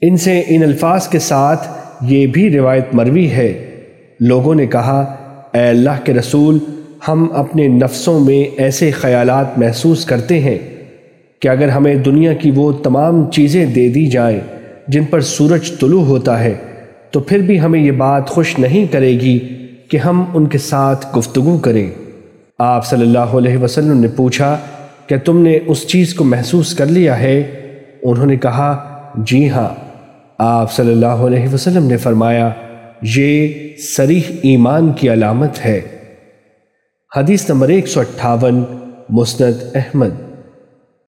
ان سے ان الفاظ کے ساتھ یہ بھی روایت مروی ہے۔ لوگوں نے کہا، اے اللہ کے رسول، ہم اپنے نفسوں میں ایسے خیالات محسوس کرتے ہیں کہ اگر ہمیں دنیا کی وہ تمام چیزیں دے دی جائیں جن پر سورج طلوع ہوتا ہے، تو پھر بھی ہمیں یہ بات خوش نہیں کرے گی کہ ہم ان کے ساتھ گفتگو کریں۔ آپ صلی اللہ علیہ وسلم نے پوچھا کہ تم نے اس چیز کو محسوس کر لیا ہے؟ انہوں نے کہا جی ہاں۔ آپ صلی اللہ علیہ وسلم نے فرمایا، یہ سریح ایمان کی علامت ہے۔ حدیث نمبر ایک سو اٹھاون، مسند احمد۔